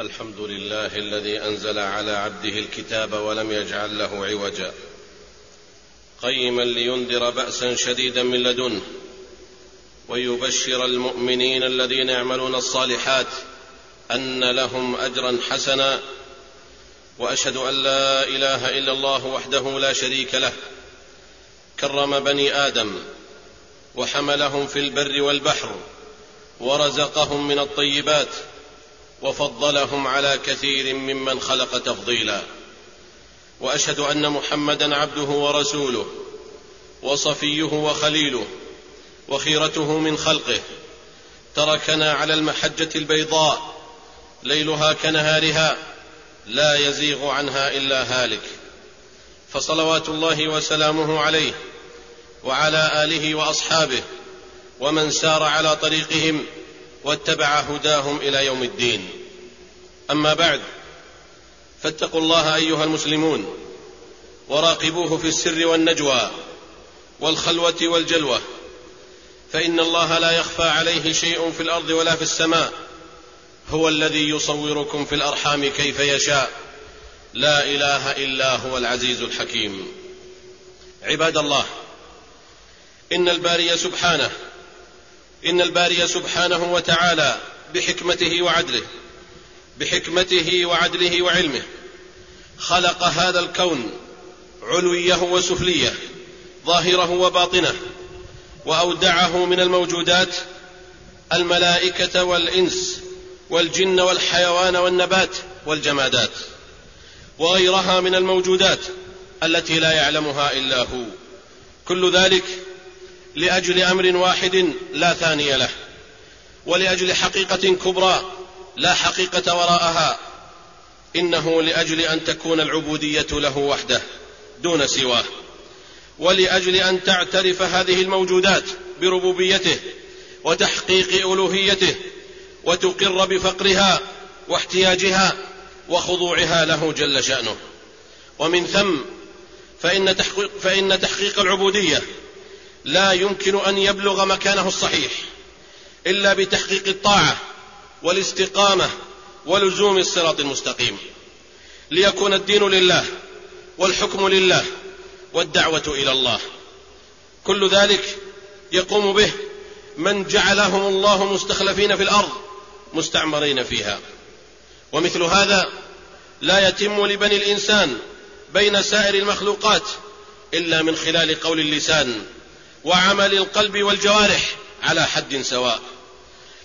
الحمد لله الذي أنزل على عبده الكتاب ولم يجعل له عوجا. قيما لينذر بأسا شديدا من لدنه ويبشر المؤمنين الذين يعملون الصالحات أن لهم أجرا حسنا وأشهد أن لا إله إلا الله وحده لا شريك له. كرم بني آدم وحملهم في البر والبحر ورزقهم من الطيبات وفضلهم على كثير ممن خلق تفضيلا. وأشهد أن محمدا عبده ورسوله وصفيه وخليله وخيرته من خلقه. تركنا على المحجة البيضاء ليلها كنهارها لا يزيغ عنها إلا هالك. فصلوات الله وسلامه عليه وعلى آله وأصحابه ومن سار على طريقهم واتبع هداهم إلى يوم الدين. أما بعد فاتقوا الله أيها المسلمون وراقبوه في السر والنجوى والخلوة والجلوة فإن الله لا يخفى عليه شيء في الأرض ولا في السماء هو الذي يصوركم في الأرحام كيف يشاء. لا إله إلا هو العزيز الحكيم. عباد الله إن الباري سبحانه إن الباري سبحانه وتعالى بحكمته وعدله بحكمته وعدله وعلمه خلق هذا الكون علويه وسفليه ظاهره وباطنه وأودعه من الموجودات الملائكة والإنس والجن والحيوان والنبات والجمادات وغيرها من الموجودات التي لا يعلمها إلا هو. كل ذلك لأجل أمر واحد لا ثاني له ولأجل حقيقة كبرى لا حقيقة وراءها. إنه لأجل أن تكون العبودية له وحده دون سواه ولأجل أن تعترف هذه الموجودات بربوبيته وتحقيق ألوهيته وتقر بفقرها واحتياجها وخضوعها له جل شأنه. ومن ثم فإن تحقيق, فإن تحقيق العبودية لا يمكن أن يبلغ مكانه الصحيح إلا بتحقيق الطاعة والاستقامة ولزوم الصراط المستقيم. ليكون الدين لله والحكم لله والدعوة إلى الله. كل ذلك يقوم به من جعلهم الله مستخلفين في الأرض مستعمرين فيها. ومثل هذا لا يتم لبني الإنسان بين سائر المخلوقات إلا من خلال قول اللسان. وعمل القلب والجوارح على حد سواء.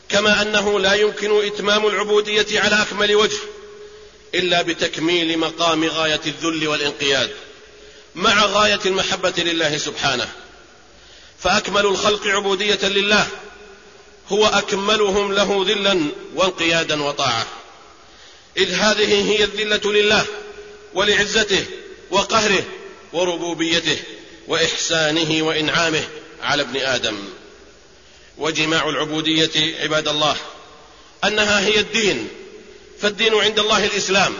كما أنه لا يمكن إتمام العبودية على أكمل وجه إلا بتكميل مقام غاية الذل والانقياد مع غاية المحبة لله سبحانه. فأكمل الخلق عبودية لله هو أكملهم له ذلا وانقيادا وطاعة. إذ هذه هي الذلة لله ولعزته وقهره وربوبيته. وإحسانه وإنعامه على ابن آدم. وجماع العبودية عباد الله أنها هي الدين فالدين عند الله الإسلام.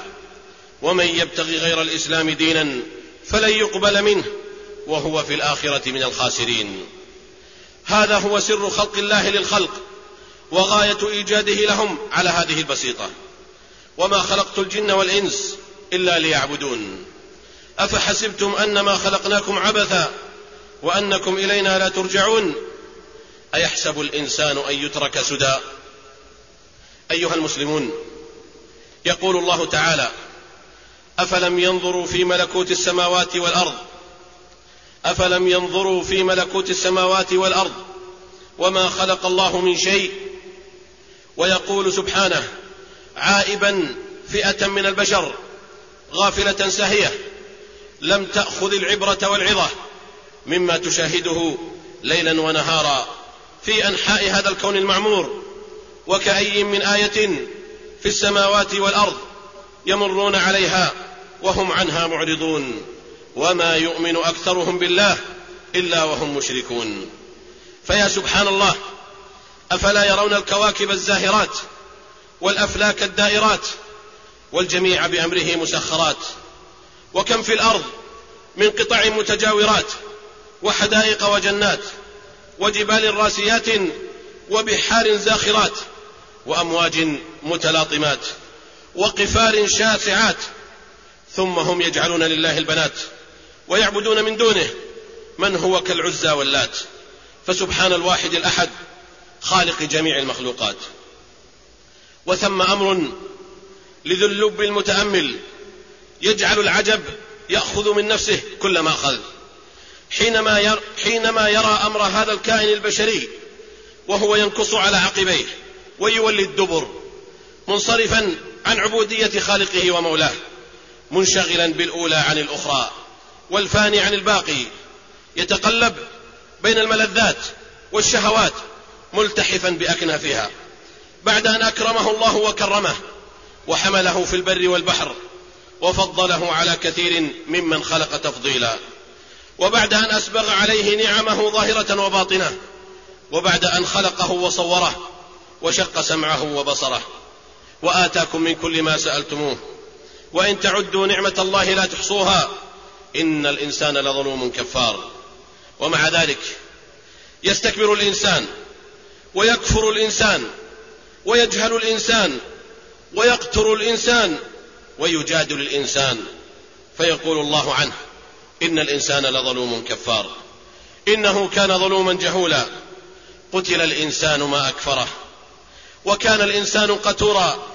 ومن يبتغي غير الإسلام دينا فلن يقبل منه وهو في الآخرة من الخاسرين. هذا هو سر خلق الله للخلق وغاية إيجاده لهم على هذه البسيطة. وما خلقت الجن والإنس إلا ليعبدون. أفحسبتم أنما خلقناكم عبثا وأنكم إلينا لا ترجعون؟ أيحسب الإنسان أن يترك سدى؟ أيها المسلمون يقول الله تعالى أفلم ينظروا في ملكوت السماوات والأرض؟ أفلم ينظروا في ملكوت السماوات والأرض وما خلق الله من شيء؟ ويقول سبحانه عائبا فئة من البشر غافلة ساهيه لم تأخذ العبرة والعظة مما تشاهده ليلا ونهارا في أنحاء هذا الكون المعمور وكأي من آية في السماوات والأرض يمرون عليها وهم عنها معرضون. وما يؤمن أكثرهم بالله إلا وهم مشركون. فيا سبحان الله أفلا يرون الكواكب الزاهرات والأفلاك الدائرات والجميع بأمره مسخرات؟ وكم في الأرض من قطع متجاورات وحدائق وجنات وجبال راسيات وبحار زاخرات وأمواج متلاطمات وقفار شاسعات ثم هم يجعلون لله البنات ويعبدون من دونه من هو كالعزى واللات فسبحان الواحد الأحد خالق جميع المخلوقات وثم أمر لذو اللب المتأمل يجعل العجب يأخذ من نفسه كل ما اخذ حينما يرى, حينما يرى أمر هذا الكائن البشري وهو ينكص على عقبيه ويولي الدبر منصرفا عن عبودية خالقه ومولاه منشغلا بالأولى عن الأخرى والفاني عن الباقي يتقلب بين الملذات والشهوات ملتحفا بأكنافها. بعد أن أكرمه الله وكرمه وحمله في البر والبحر وفضله على كثير ممن خلق تفضيلا. وبعد أن أسبغ عليه نعمه ظاهرة وباطنة وبعد أن خلقه وصوره وشق سمعه وبصره. وآتاكم من كل ما سألتموه. وإن تعدوا نعمة الله لا تحصوها إن الإنسان لظلوم كفار. ومع ذلك يستكبر الإنسان ويكفر الإنسان ويجهل الإنسان ويقتر الإنسان ويجادل الانسان فيقول الله عنه إن الإنسان لظلوم كفار. إنه كان ظلوما جهولا. قتل الإنسان ما أكفره. وكان الإنسان قتورا.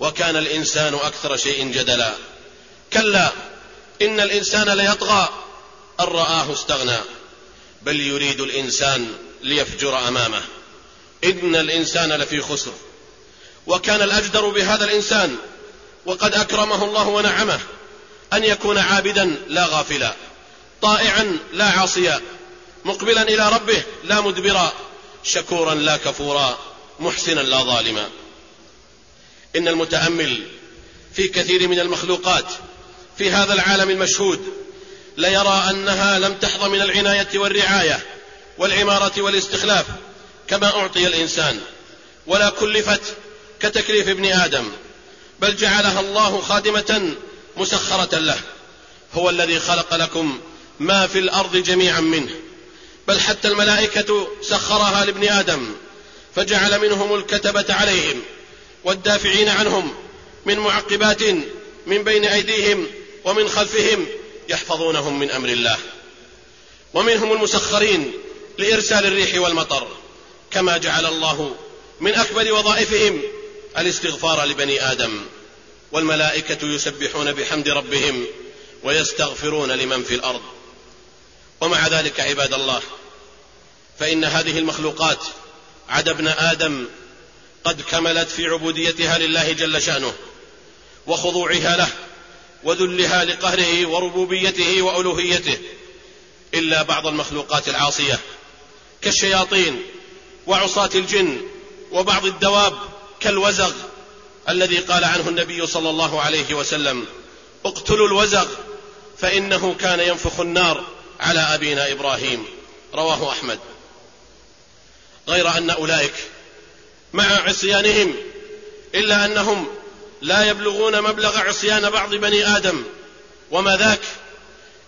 وكان الإنسان أكثر شيء جدلا. كلا إن الإنسان ليطغى. أن رآه استغنى. بل يريد الإنسان ليفجر أمامه. إن الإنسان لفي خسر. وكان الأجدر بهذا الإنسان وقد أكرمه الله ونعمه أن يكون عابدا لا غافلا طائعا لا عاصيا مقبلا إلى ربه لا مدبرا شكورا لا كفورا محسنا لا ظالما. إن المتأمل في كثير من المخلوقات في هذا العالم المشهود ليرى أنها لم تحظ من العناية والرعاية والعمارة والاستخلاف كما أعطي الإنسان ولا كلفت كتكليف ابن آدم. بل جعلها الله خادمة مسخرة له. هو الذي خلق لكم ما في الأرض جميعا منه. بل حتى الملائكة سخرها لابن آدم فجعل منهم الكتبة عليهم والدافعين عنهم من معقبات من بين أيديهم ومن خلفهم يحفظونهم من أمر الله. ومنهم المسخرين لإرسال الريح والمطر كما جعل الله من أكبر وظائفهم الاستغفار لبني آدم والملائكة يسبحون بحمد ربهم ويستغفرون لمن في الأرض. ومع ذلك عباد الله فإن هذه المخلوقات عدا ابن آدم قد كملت في عبوديتها لله جل شأنه وخضوعها له وذلها لقهره وربوبيته وألوهيته إلا بعض المخلوقات العاصية كالشياطين وعصاة الجن وبعض الدواب كالوزغ الذي قال عنه النبي صلى الله عليه وسلم اقتلوا الوزغ فإنه كان ينفخ النار على أبينا إبراهيم. رواه أحمد. غير أن أولئك مع عصيانهم إلا أنهم لا يبلغون مبلغ عصيان بعض بني آدم. وما ذاك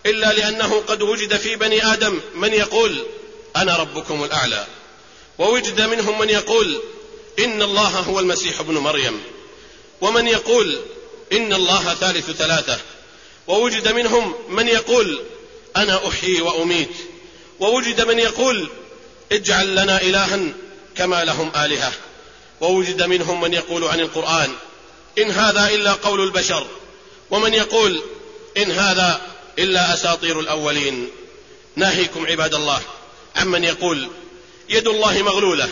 إلا لأنه قد وجد في بني آدم من يقول أنا ربكم الأعلى. ووجد منهم من يقول إن الله هو المسيح ابن مريم. ومن يقول إن الله ثالث ثلاثة ووجد منهم من يقول أنا أحيي وأميت ووجد من يقول اجعل لنا الها كما لهم آلهة ووجد منهم من يقول عن القرآن إن هذا إلا قول البشر ومن يقول إن هذا إلا أساطير الأولين. ناهيكم عباد الله عمن يقول يد الله مغلولة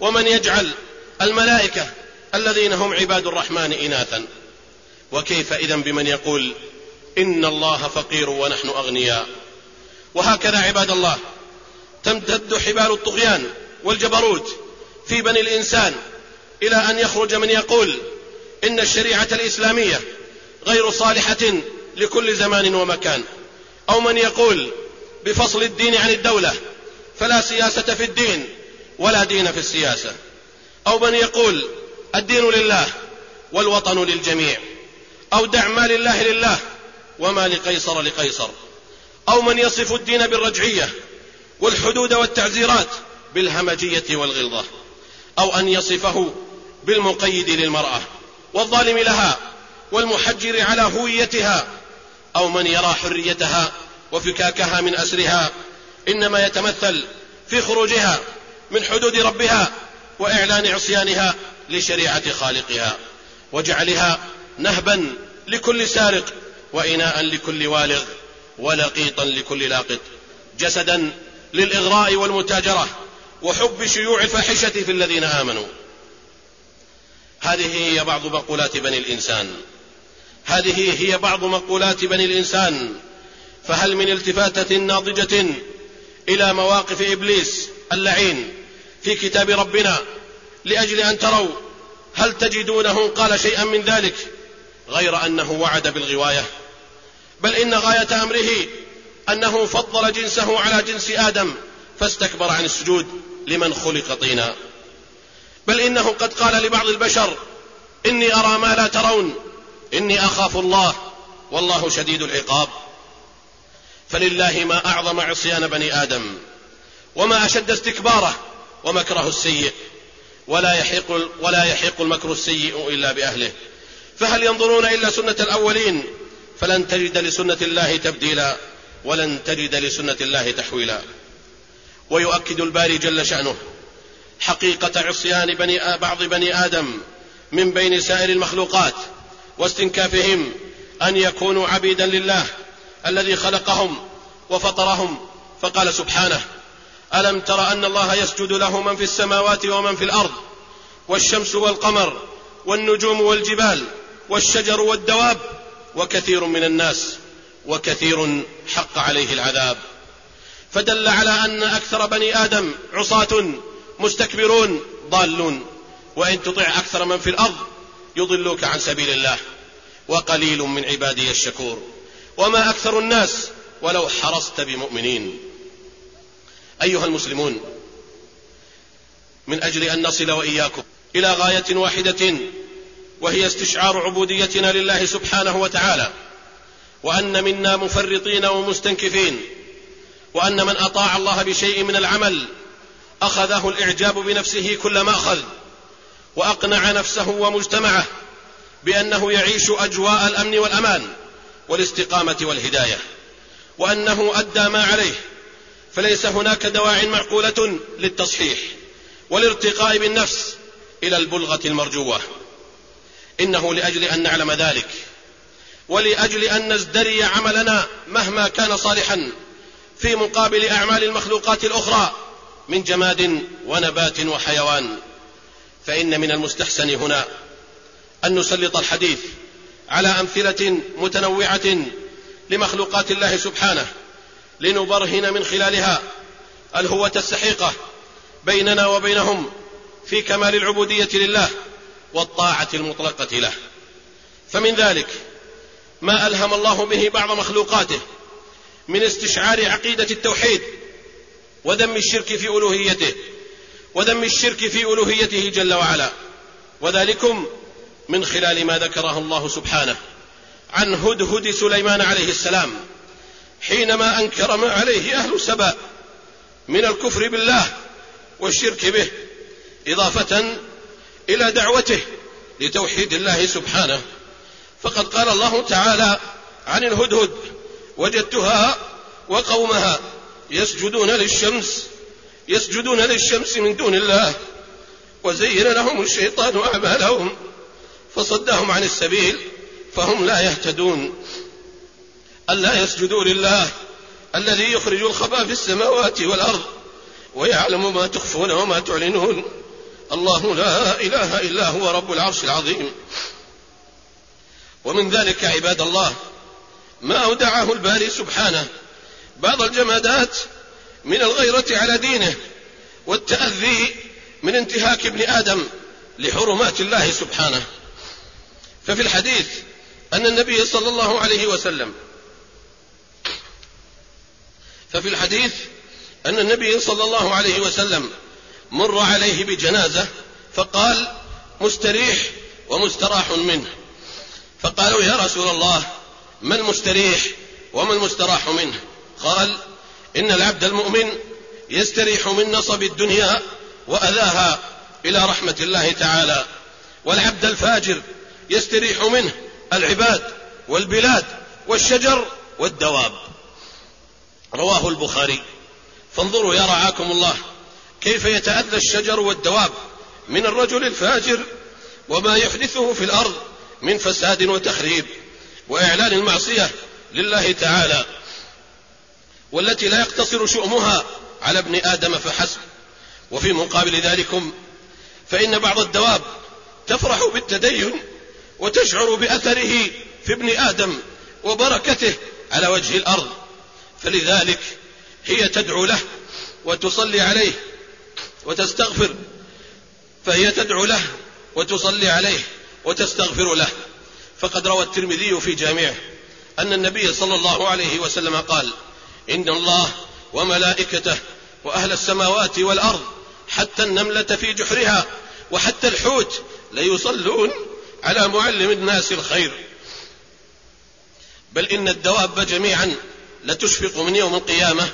ومن يجعل الملائكة الذين هم عباد الرحمن اناثا. وكيف اذا بمن يقول إن الله فقير ونحن أغنياء. وهكذا عباد الله تمتد حبال الطغيان والجبروت في بني الإنسان إلى أن يخرج من يقول إن الشريعة الإسلامية غير صالحة لكل زمان ومكان. أو من يقول بفصل الدين عن الدولة فلا سياسة في الدين ولا دين في السياسة. أو من يقول الدين لله والوطن للجميع أو دع ما لله لله وما لقيصر لقيصر أو من يصف الدين بالرجعية والحدود والتعزيرات بالهمجية والغلظة أو أن يصفه بالمقيد للمرأة والظالم لها والمحجر على هويتها أو من يرى حريتها وفكاكها من أسرها إنما يتمثل في خروجها من حدود ربها وإعلان عصيانها لشريعة خالقها وجعلها نهبا لكل سارق واناء لكل والغ ولقيطا لكل لاقط جسدا للإغراء والمتاجرة وحب شيوع الفاحشة في الذين آمنوا. هذه هي بعض مقولات بني الإنسان. هذه هي بعض مقولات بني الإنسان. فهل من التفاتة ناضجة إلى مواقف إبليس اللعين في كتاب ربنا لأجل أن تروا هل تجدونه قال شيئا من ذلك غير أنه وعد بالغواية. بل إن غاية أمره أنه فضل جنسه على جنس آدم فاستكبر عن السجود لمن خلق طينا. بل إنه قد قال لبعض البشر إني أرى ما لا ترون إني أخاف الله والله شديد العقاب. فلله ما أعظم عصيان بني آدم وما أشد استكباره ومكره السيء ولا يحيق ولا يحيق المكر السيء إلا بأهله. فهل ينظرون إلا سنة الأولين؟ فلن تجد لسنة الله تبديلا ولن تجد لسنة الله تحويلا. ويؤكد الباري جل شأنه حقيقة عصيان بني بعض بني آدم من بين سائر المخلوقات واستنكافهم أن يكونوا عبيدا لله الذي خلقهم وفطرهم. فقال سبحانه ألم تر أن الله يسجد له من في السماوات ومن في الأرض؟ والشمس والقمر والنجوم والجبال والشجر والدواب وكثير من الناس وكثير حق عليه العذاب. فدل على أن أكثر بني آدم عصاة مستكبرون ضالون. وإن تطع أكثر من في الأرض يضلوك عن سبيل الله وقليل من عبادي الشكور. وما أكثر الناس ولو حرصت بمؤمنين. أيها المسلمون من أجل أن نصل وإياكم إلى غاية واحدة وهي استشعار عبوديتنا لله سبحانه وتعالى وأن منا مفرطين ومستنكفين وأن من أطاع الله بشيء من العمل أخذه الإعجاب بنفسه كل ما أخذ وأقنع نفسه ومجتمعه بأنه يعيش أجواء الأمن والأمان والاستقامة والهداية وأنه أدى ما عليه فليس هناك دواع معقولة للتصحيح والارتقاء بالنفس إلى البلغة المرجوة. إنه لأجل أن نعلم ذلك ولأجل أن نزدري عملنا مهما كان صالحا في مقابل أعمال المخلوقات الأخرى من جماد ونبات وحيوان. فإن من المستحسن هنا أن نسلط الحديث على أمثلة متنوعة لمخلوقات الله سبحانه لنبرهن من خلالها. الهوة السحيقة بيننا وبينهم في كمال العبودية لله والطاعة المطلقة له. فمن ذلك ما ألهم الله به بعض مخلوقاته من استشعار عقيدة التوحيد وذم الشرك في ألوهيته وذم الشرك في ألوهيته جل وعلا. وذلكم من خلال ما ذكره الله سبحانه عن هدهد سليمان عليه السلام. حينما أنكر ما عليه أهل سبأ من الكفر بالله والشرك به إضافة إلى دعوته لتوحيد الله سبحانه. فقد قال الله تعالى عن الهدهد وجدتها وقومها يسجدون للشمس يسجدون للشمس من دون الله وزين لهم الشيطان أعمالهم فصدهم عن السبيل فهم لا يهتدون. ألا يسجدوا لله الذي يخرج الخبأ في السماوات والأرض ويعلم ما تخفون وما تعلنون. الله لا إله إلا هو رب العرش العظيم. ومن ذلك عباد الله ما أودعه الباري سبحانه. بعض الجمادات من الغيرة على دينه والتأذي من انتهاك ابن آدم لحرمات الله سبحانه. ففي الحديث أن النبي صلى الله عليه وسلم ففي الحديث أن النبي صلى الله عليه وسلم مر عليه بجنازة فقال مستريح ومستراح منه. فقالوا يا رسول الله ما المستريح وما المستراح منه؟ قال إن العبد المؤمن يستريح من نصب الدنيا وأذاها إلى رحمة الله تعالى. والعبد الفاجر يستريح منه العباد والبلاد والشجر والدواب. رواه البخاري. فانظروا يا رعاكم الله كيف يتأذى الشجر والدواب من الرجل الفاجر وما يحدثه في الأرض من فساد وتخريب وإعلان المعصية لله تعالى والتي لا يقتصر شؤمها على ابن آدم فحسب. وفي مقابل ذلكم فإن بعض الدواب تفرح بالتدين وتشعر بأثره في ابن آدم وبركته على وجه الأرض. فلذلك هي تدعو له وتصلي عليه وتستغفر. فهي تدعو له وتصلي عليه وتستغفر له. فقد روى الترمذي في جامعه أن النبي صلى الله عليه وسلم قال إن الله وملائكته وأهل السماوات والأرض حتى النملة في جحرها وحتى الحوت ليصلون على معلم الناس الخير. بل إن الدواب جميعا لتشفق من يوم القيامة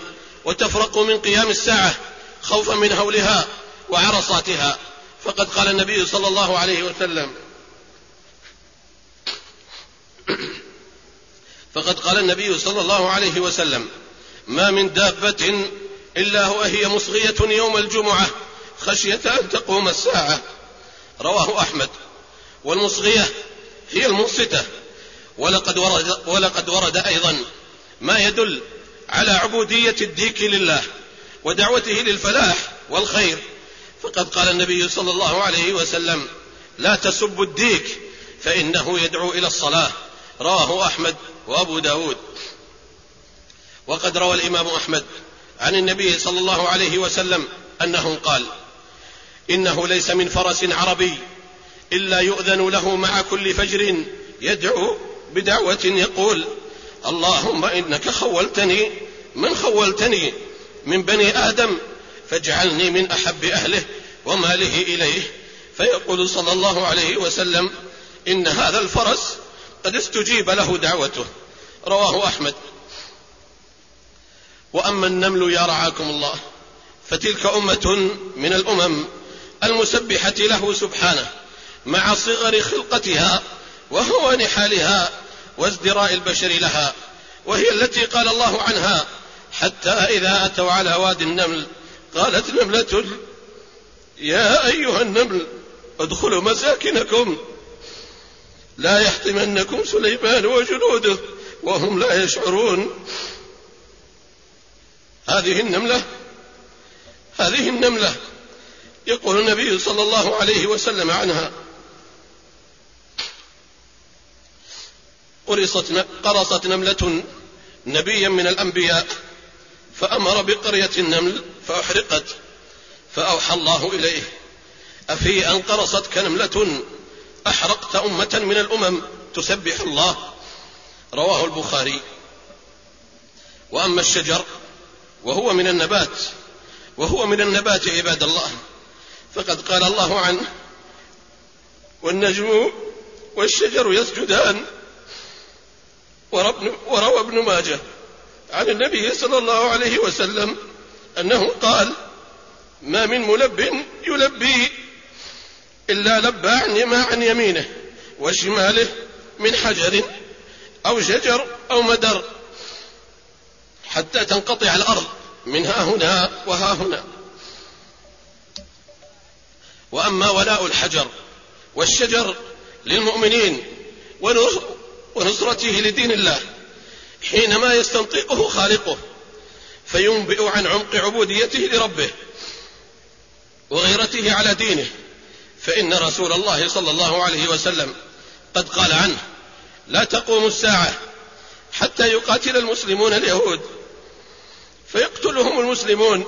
وتفرق من قيام الساعة خوفا من هولها وعرصاتها. فقد قال النبي صلى الله عليه وسلم. فقد قال النبي صلى الله عليه وسلم ما من دابة إلا وهي مصغية يوم الجمعة خشية أن تقوم الساعة. رواه أحمد. والمصغية هي المنصتة ولقد ورد, ولقد ورد أيضا ما يدل على عبودية الديك لله ودعوته للفلاح والخير. فقد قال النبي صلى الله عليه وسلم لا تسبوا الديك فإنه يدعو إلى الصلاة. رواه أحمد وأبو داود. وقد روى الإمام أحمد عن النبي صلى الله عليه وسلم أنه قال إنه ليس من فرس عربي إلا يؤذن له مع كل فجر يدعو بدعوة يقول اللهم إنك خولتني من خولتني؟ من بني آدم. فاجعلني من أحب أهله وماله إليه. فيقول صلى الله عليه وسلم إن هذا الفرس قد استجيب له دعوته. رواه أحمد. وأما النمل يا رعاكم الله فتلك أمة من الأمم المسبحة له سبحانه مع صغر خلقتها وهوان حالها وازدراء البشر لها وهي التي قال الله عنها حتى إذا أتوا على وادي النمل قالت نملة يا أيها النمل ادخلوا مساكنكم. لا يحطمنكم سليمان وجنوده وهم لا يشعرون. هذه النملة هذه النملة يقول النبي صلى الله عليه وسلم عنها. قرصت قرصت نملة نبيا من الأنبياء فأمر بقرية النمل فأحرقت فأوحى الله إليه أفي أن قرصتك نملة؟ أحرقت أمة من الأمم تسبح الله. رواه البخاري. وأما الشجر وهو من النبات وهو من النبات عباد الله. فقد قال الله عنه والنجم والشجر يسجدان. وروى ابن ماجه عن النبي صلى الله عليه وسلم أنه قال ما من ملب يلبي إلا لبى عن يمينه وشماله من حجر أو شجر أو مدر حتى تنقطع الأرض من ها هنا وها هنا. وأما ولاء الحجر والشجر للمؤمنين ونصرته لدين الله حينما يستنطقه خالقه فينبئ عن عمق عبوديته لربه وغيرته على دينه. فإن رسول الله صلى الله عليه وسلم قد قال عنه لا تقوم الساعة حتى يقاتل المسلمون اليهود. فيقتلهم المسلمون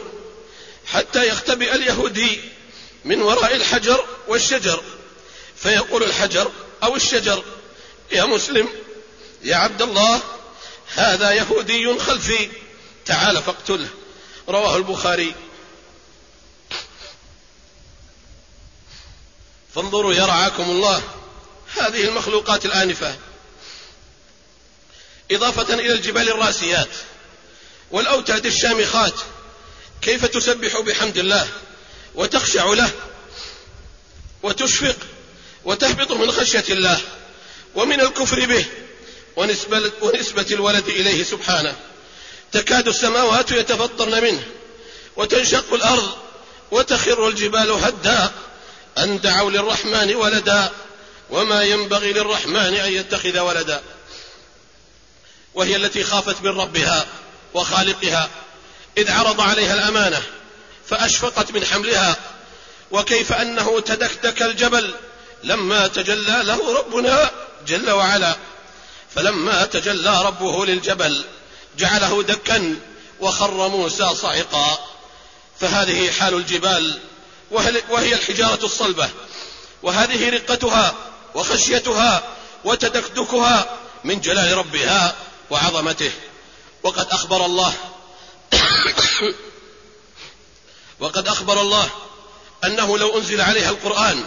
حتى يختبئ اليهودي من وراء الحجر والشجر. فيقول الحجر أو الشجر يا مسلم يا عبد الله هذا يهودي خلفي. تعال فاقتله. رواه البخاري. فانظروا يرعاكم الله. هذه المخلوقات الآنفة. إضافة إلى الجبال الراسيات والأوتاد الشامخات كيف تسبح بحمد الله وتخشع له وتشفق وتهبط من خشية الله. ومن الكفر به ونسبة, الولد إليه سبحانه. تكاد السماوات يتفطرن منه وتنشق الأرض وتخر الجبال هدا. أن دعوا للرحمن ولدا وما ينبغي للرحمن أن يتخذ ولدا. وهي التي خافت من ربها وخالقها إذ عرض عليها الأمانة فأشفقت من حملها. وكيف أنه تدكدك الجبل لما تجلى له ربنا جل وعلا. فلما تجلى ربه للجبل جعله دكا وخر موسى صعقا. فهذه حال الجبال وهي الحجارة الصلبة. وهذه رقتها وخشيتها وتدكدكها من جلال ربها وعظمته. وقد أخبر الله وقد أخبر الله أنه لو أنزل عليها القرآن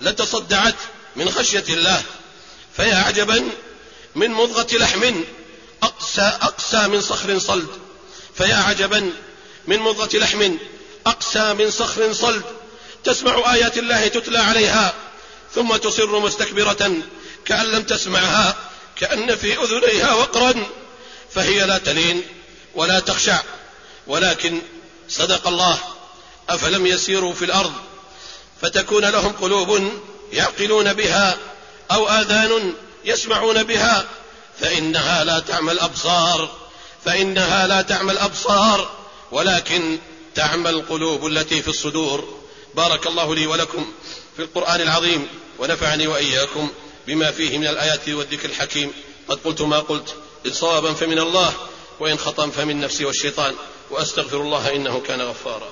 لتصدعت من خشية الله. فيا عجبا من مضغة لحم أقسى أقسى من صخر صلد. فيا عجبا من مضغة لحم أقسى من صخر صلد. تسمع آيات الله تتلى عليها ثم تصر مستكبرة كأن لم تسمعها كأن في أذنيها وقرا. فهي لا تلين ولا تخشع. ولكن صدق الله أفلم يسيروا في الأرض فتكون لهم قلوب يعقلون بها. أو آذان يسمعون بها فإنها لا تعمى الأبصار فإنها لا تعمى الأبصار ولكن تعمى القلوب التي في الصدور. بارك الله لي ولكم في القرآن العظيم ونفعني وإياكم بما فيه من الآيات والذكر الحكيم. قد قلت ما قلت إن صوابا فمن الله وإن خطأ فمن نفسي والشيطان وأستغفر الله إنه كان غفارا.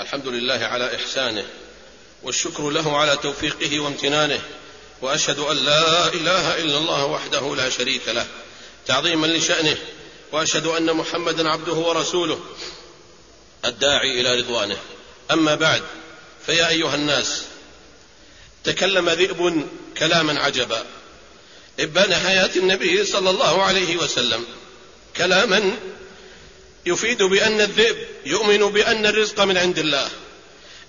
الحمد لله على إحسانه. والشكر له على توفيقه وامتنانه وأشهد أن لا إله إلا الله وحده لا شريك له تعظيما لشأنه وأشهد أن محمدا عبده ورسوله الداعي إلى رضوانه. أما بعد فيا أيها الناس تكلم ذئب كلاما عجبا ابان حياه النبي صلى الله عليه وسلم. كلاما يفيد بأن الذئب يؤمن بأن الرزق من عند الله.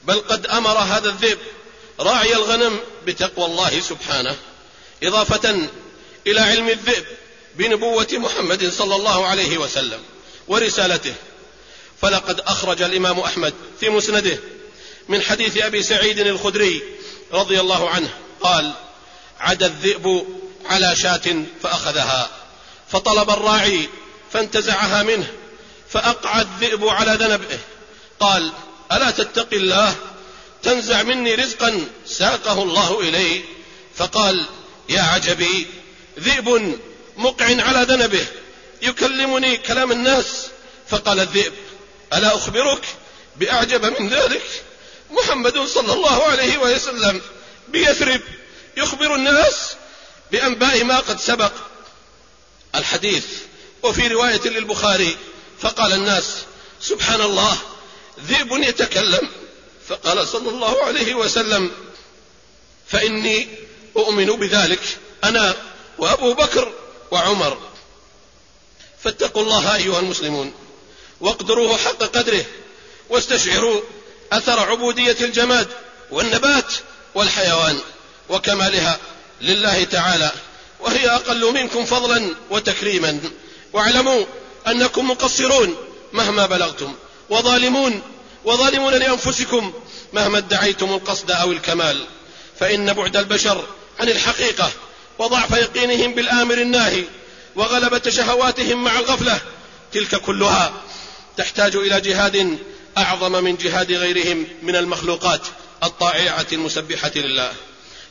بل قد أمر هذا الذئب راعي الغنم بتقوى الله سبحانه إضافة إلى علم الذئب بنبوة محمد صلى الله عليه وسلم ورسالته. فلقد أخرج الإمام أحمد في مسنده من حديث أبي سعيد الخدري رضي الله عنه قال عدا الذئب على شاة فأخذها فطلب الراعي فانتزعها منه فأقعى الذئب على ذنبه قال ألا تتقي الله؟ تنزع مني رزقا ساقه الله إلي. فقال يا عجبي ذئب مقع على ذنبه يكلمني كلام الناس. فقال الذئب ألا أخبرك بأعجب من ذلك؟ محمد صلى الله عليه وسلم بيثرب يخبر الناس بأنباء ما قد سبق الحديث. وفي رواية للبخاري فقال الناس سبحان الله ذئب يتكلم. فقال صلى الله عليه وسلم فإني أؤمن بذلك أنا وأبو بكر وعمر. فاتقوا الله أيها المسلمون واقدروه حق قدره واستشعروا أثر عبودية الجماد والنبات والحيوان وكمالها لله تعالى وهي أقل منكم فضلا وتكريما. واعلموا أنكم مقصرون مهما بلغتم. وظالمون وظالمون لأنفسكم مهما ادعيتم القصد أو الكمال. فإن بعد البشر عن الحقيقة وضعف يقينهم بالآمر الناهي وغلبة شهواتهم مع الغفلة تلك كلها تحتاج إلى جهاد أعظم من جهاد غيرهم من المخلوقات الطائعة المسبحة لله.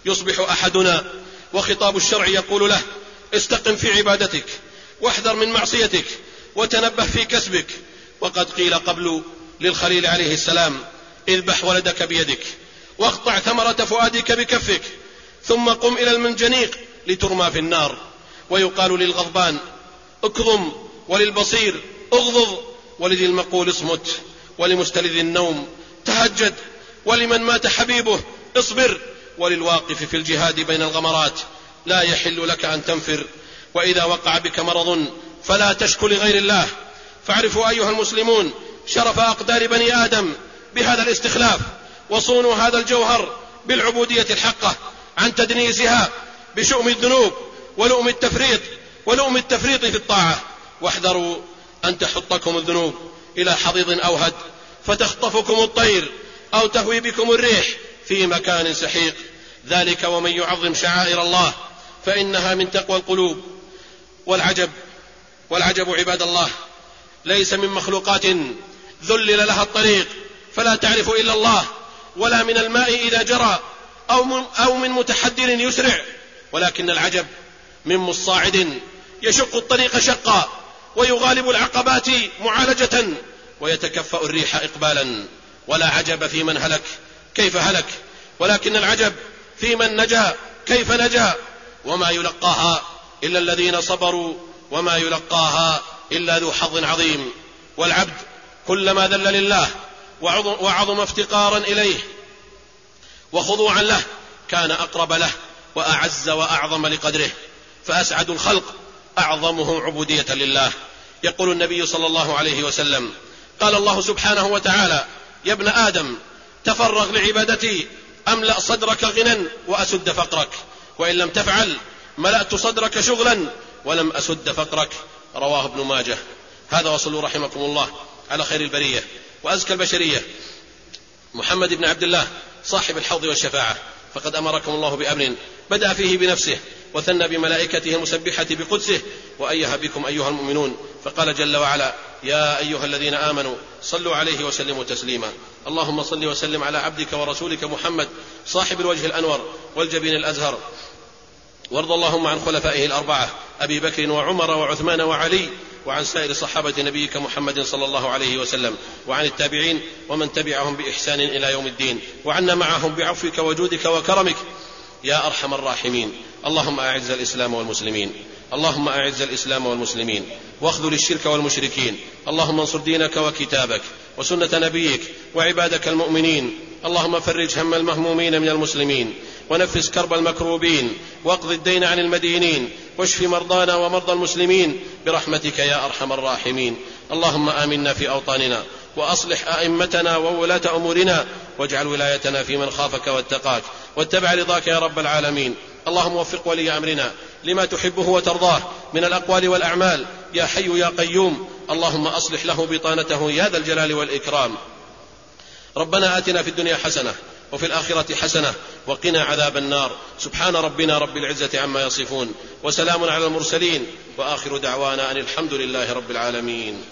يصبح أحدنا وخطاب الشرع يقول له استقم في عبادتك واحذر من معصيتك وتنبه في كسبك وقد قيل قبل للخليل عليه السلام اذبح ولدك بيدك واقطع ثمرة فؤادك بكفك ثم قم إلى المنجنيق لترمى في النار. ويقال للغضبان اكظم وللبصير اغضض ولذي المقول اصمت ولمستلذ النوم تهجد ولمن مات حبيبه اصبر وللواقف في الجهاد بين الغمرات لا يحل لك أن تنفر وإذا وقع بك مرض فلا تشكو لغير الله. فاعرفوا أيها المسلمون شرف أقدار بني آدم بهذا الاستخلاف وصونوا هذا الجوهر بالعبودية الحقة عن تدنيسها بشؤم الذنوب ولؤم التفريط ولؤم التفريط في الطاعة. واحذروا أن تحطكم الذنوب إلى حضيض أوهد فتخطفكم الطير أو تهوي بكم الريح في مكان سحيق. ذلك ومن يعظم شعائر الله فإنها من تقوى القلوب. والعجب والعجب عباد الله ليس من مخلوقات ذلل لها الطريق فلا تعرف إلا الله ولا من الماء إذا جرى أو من, أو من متحدر يسرع ولكن العجب من مصاعد يشق الطريق شقا ويغالب العقبات معالجة ويتكفأ الريح إقبالا ولا عجب في من هلك كيف هلك؟ ولكن العجب في من نجا كيف نجا؟ وما يلقاها إلا الذين صبروا وما يلقاها إلا ذو حظ عظيم. والعبد كلما ذل لله وعظم افتقارا إليه وخضوعا له كان أقرب له وأعز وأعظم لقدره. فأسعد الخلق أعظمهم عبودية لله. يقول النبي صلى الله عليه وسلم قال الله سبحانه وتعالى يا ابن آدم تفرغ لعبادتي أملأ صدرك غنى وأسد فقرك. وإن لم تفعل ملأت صدرك شغلا ولم أسد فقرك. رواه ابن ماجه. هذا وصلوا رحمكم الله على خير البرية وأزكى البشرية. محمد بن عبد الله صاحب الحوض والشفاعة. فقد أمركم الله بأمر بدأ فيه بنفسه وثنى بملائكته المسبحة بقدسه. وأيه بكم أيها المؤمنون. فقال جل وعلا يا أيها الذين آمنوا صلوا عليه وسلموا تسليما. اللهم صل وسلم على عبدك ورسولك محمد صاحب الوجه الأنور والجبين الأزهر. وارض اللهم عن خلفائه الأربعة أبي بكر وعمر وعثمان وعلي وعن سائر صحابة نبيك محمد صلى الله عليه وسلم وعن التابعين ومن تبعهم بإحسان إلى يوم الدين وعنا معهم بعفوك وجودك وكرمك. يا أرحم الراحمين. اللهم أعز الإسلام والمسلمين. اللهم أعز الإسلام والمسلمين. واخذل الشرك والمشركين. اللهم انصر دينك وكتابك وسنة نبيك وعبادك المؤمنين. اللهم فرج هم المهمومين من المسلمين. ونفس كرب المكروبين واقض الدين عن المدينين واشف مرضانا ومرضى المسلمين برحمتك يا أرحم الراحمين. اللهم آمنا في أوطاننا وأصلح أئمتنا وولاة أمورنا واجعل ولايتنا في من خافك واتقاك واتبع رضاك يا رب العالمين. اللهم وفق ولي أمرنا لما تحبه وترضاه من الأقوال والأعمال. يا حي يا قيوم. اللهم أصلح له بطانته يا ذا الجلال والإكرام. ربنا آتنا في الدنيا حسنة وفي الآخرة حسنة. وقنا عذاب النار. سبحان ربنا رب العزة عما يصفون. وسلام على المرسلين. وآخر دعوانا أن الحمد لله رب العالمين.